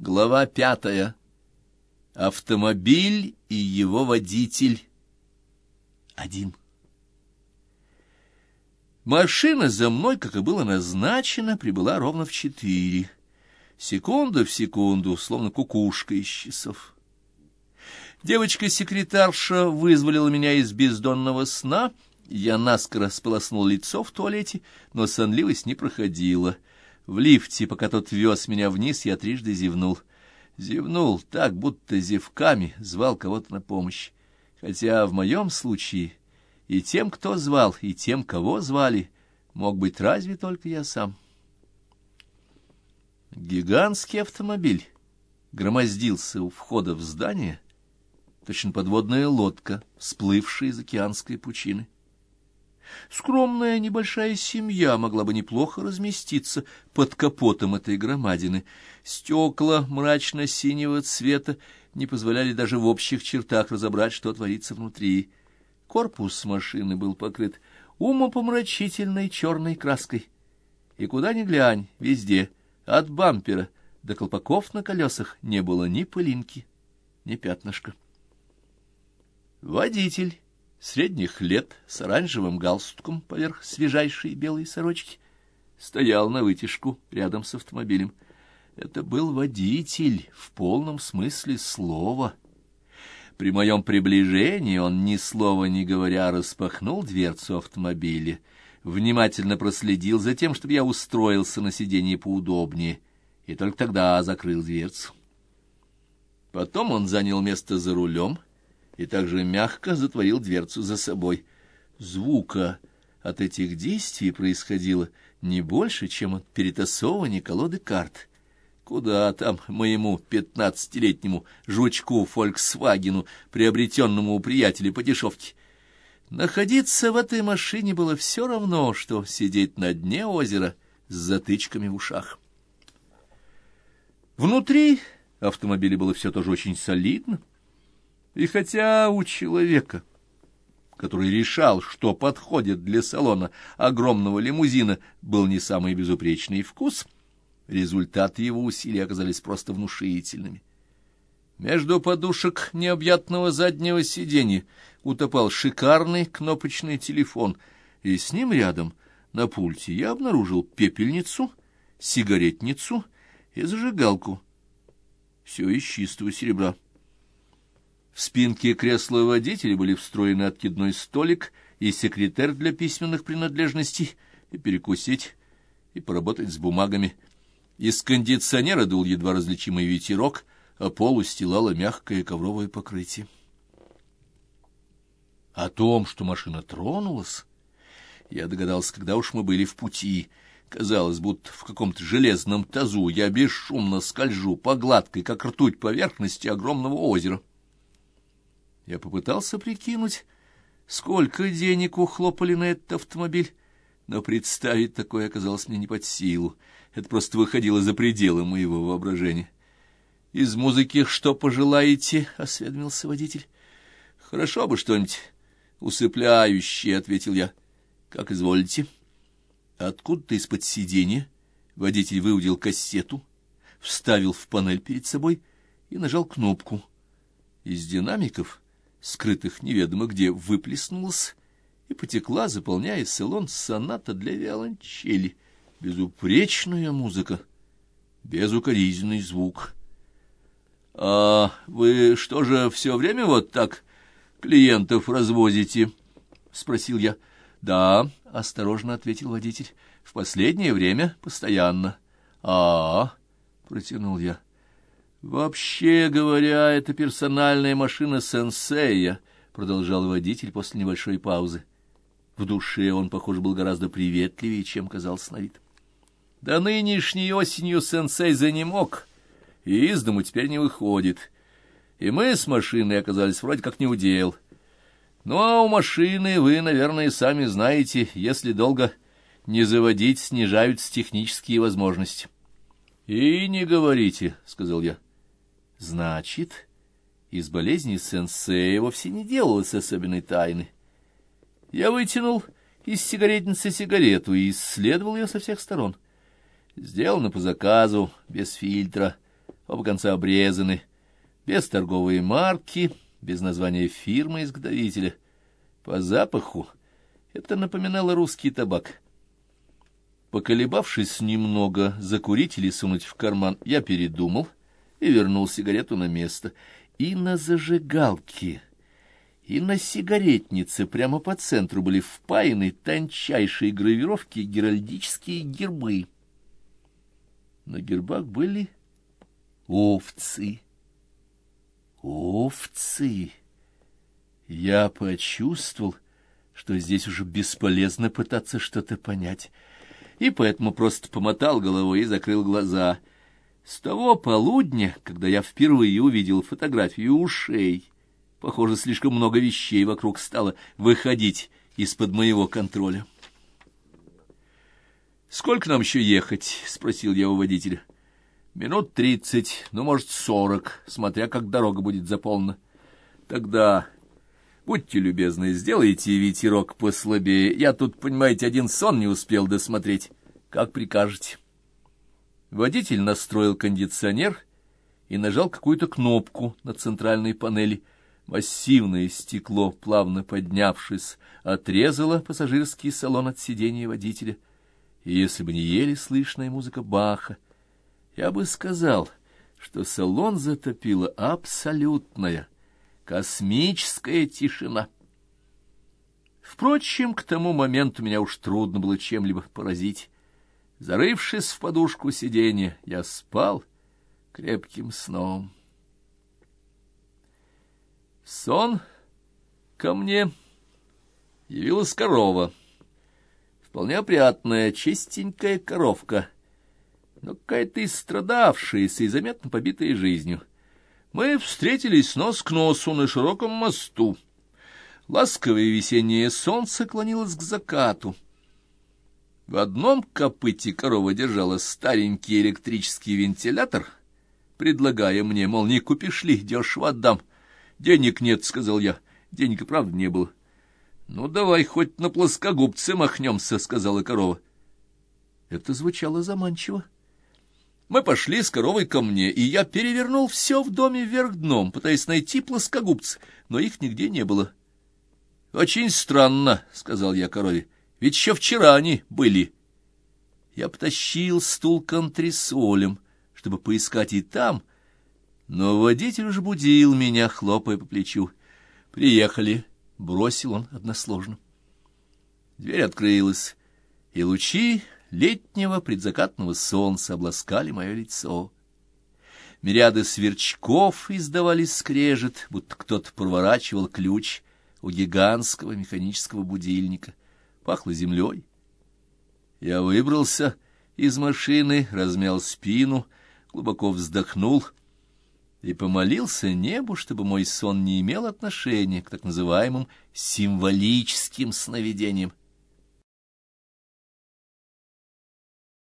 Глава пятая. Автомобиль и его водитель. Один. Машина за мной, как и было назначено, прибыла ровно в четыре. Секунда в секунду, словно кукушка из часов. Девочка-секретарша вызволила меня из бездонного сна. Я наскоро сполоснул лицо в туалете, но сонливость не проходила — в лифте, пока тот вез меня вниз, я трижды зевнул. Зевнул так, будто зевками звал кого-то на помощь. Хотя в моем случае и тем, кто звал, и тем, кого звали, мог быть разве только я сам. Гигантский автомобиль громоздился у входа в здание, точно подводная лодка, всплывшая из океанской пучины. Скромная небольшая семья могла бы неплохо разместиться под капотом этой громадины. Стекла мрачно-синего цвета не позволяли даже в общих чертах разобрать, что творится внутри. Корпус машины был покрыт умопомрачительной черной краской. И куда ни глянь, везде, от бампера до колпаков на колесах, не было ни пылинки, ни пятнышка. Водитель средних лет, с оранжевым галстуком поверх свежайшей белой сорочки, стоял на вытяжку рядом с автомобилем. Это был водитель в полном смысле слова. При моем приближении он, ни слова не говоря, распахнул дверцу автомобиля, внимательно проследил за тем, чтобы я устроился на сиденье поудобнее, и только тогда закрыл дверцу. Потом он занял место за рулем — и также мягко затворил дверцу за собой. Звука от этих действий происходило не больше, чем от перетасовывания колоды карт. Куда там моему пятнадцатилетнему жучку Фольксвагену, приобретенному у приятеля по дешевке? Находиться в этой машине было все равно, что сидеть на дне озера с затычками в ушах. Внутри автомобиля было все тоже очень солидно. И хотя у человека, который решал, что подходит для салона огромного лимузина, был не самый безупречный вкус, результаты его усилий оказались просто внушительными. Между подушек необъятного заднего сиденья утопал шикарный кнопочный телефон, и с ним рядом на пульте я обнаружил пепельницу, сигаретницу и зажигалку. Все из чистого серебра. В спинке кресла водителя были встроены откидной столик и секретарь для письменных принадлежностей, и перекусить, и поработать с бумагами. Из кондиционера дул едва различимый ветерок, а пол устилало мягкое ковровое покрытие. О том, что машина тронулась, я догадался, когда уж мы были в пути. Казалось, будто в каком-то железном тазу я бесшумно скольжу по гладкой, как ртуть, поверхности огромного озера. Я попытался прикинуть, сколько денег ухлопали на этот автомобиль, но представить такое оказалось мне не под силу. Это просто выходило за пределы моего воображения. «Из музыки что пожелаете?» — осведомился водитель. «Хорошо бы что-нибудь усыпляющее», — ответил я. «Как изволите». Откуда-то из-под сиденья водитель выудил кассету, вставил в панель перед собой и нажал кнопку. Из динамиков скрытых неведомо где, выплеснулась и потекла, заполняя салон соната для виолончели. Безупречная музыка, безукоризненный звук. — А вы что же все время вот так клиентов развозите? — спросил я. — Да, — осторожно ответил водитель, — в последнее время постоянно. — А, — протянул я. — «Вообще говоря, это персональная машина сенсея», — продолжал водитель после небольшой паузы. В душе он, похоже, был гораздо приветливее, чем казался на вид. «Да нынешней осенью сенсей занемог, и из дому теперь не выходит. И мы с машиной оказались вроде как не у дел. Ну, а у машины вы, наверное, сами знаете, если долго не заводить, снижаются технические возможности». «И не говорите», — сказал я. Значит, из болезни сенсея вовсе не делалось особенной тайны. Я вытянул из сигаретницы сигарету и исследовал ее со всех сторон. Сделано по заказу, без фильтра. оба конца обрезаны, без торговой марки, без названия фирмы-изготовителя. По запаху это напоминало русский табак. Поколебавшись немного, закурить или сунуть в карман, я передумал и вернул сигарету на место. И на зажигалке, и на сигаретнице прямо по центру были впаяны тончайшие гравировки геральдические гербы. На гербах были овцы. Овцы! Я почувствовал, что здесь уже бесполезно пытаться что-то понять, и поэтому просто помотал головой и закрыл глаза. С того полудня, когда я впервые увидел фотографию ушей, похоже, слишком много вещей вокруг стало выходить из-под моего контроля. «Сколько нам еще ехать?» — спросил я у водителя. Минут тридцать, ну, может, сорок, смотря как дорога будет заполнена. Тогда, будьте любезны, сделайте ветерок послабее. Я тут, понимаете, один сон не успел досмотреть. Как прикажете. Водитель настроил кондиционер и нажал какую-то кнопку на центральной панели. Массивное стекло, плавно поднявшись, отрезало пассажирский салон от сидения водителя. И если бы не еле слышная музыка Баха, я бы сказал, что салон затопила абсолютная космическая тишина. Впрочем, к тому моменту меня уж трудно было чем-либо поразить. Зарывшись в подушку сиденья, я спал крепким сном. Сон ко мне явилась корова. Вполне опрятная, чистенькая коровка — но какая-то истрадавшаяся и заметно побитая жизнью. Мы встретились нос к носу на широком мосту. Ласковое весеннее солнце клонилось к закату. В одном копыте корова держала старенький электрический вентилятор, предлагая мне, мол, не купишь ли, дешево отдам. «Денег нет», — сказал я, — денег и правда не было. «Ну, давай хоть на плоскогубце махнемся», — сказала корова. Это звучало заманчиво. Мы пошли с коровой ко мне, и я перевернул все в доме вверх дном, пытаясь найти плоскогубцы, но их нигде не было. — Очень странно, — сказал я корове, — ведь еще вчера они были. Я потащил стул к антресолям, чтобы поискать и там, но водитель уже будил меня, хлопая по плечу. «Приехали», — бросил он односложно. Дверь открылась, и лучи летнего предзакатного солнца обласкали мое лицо. Мириады сверчков издавали скрежет, будто кто-то проворачивал ключ у гигантского механического будильника. Пахло землей. Я выбрался из машины, размял спину, глубоко вздохнул и помолился небу, чтобы мой сон не имел отношения к так называемым символическим сновидениям.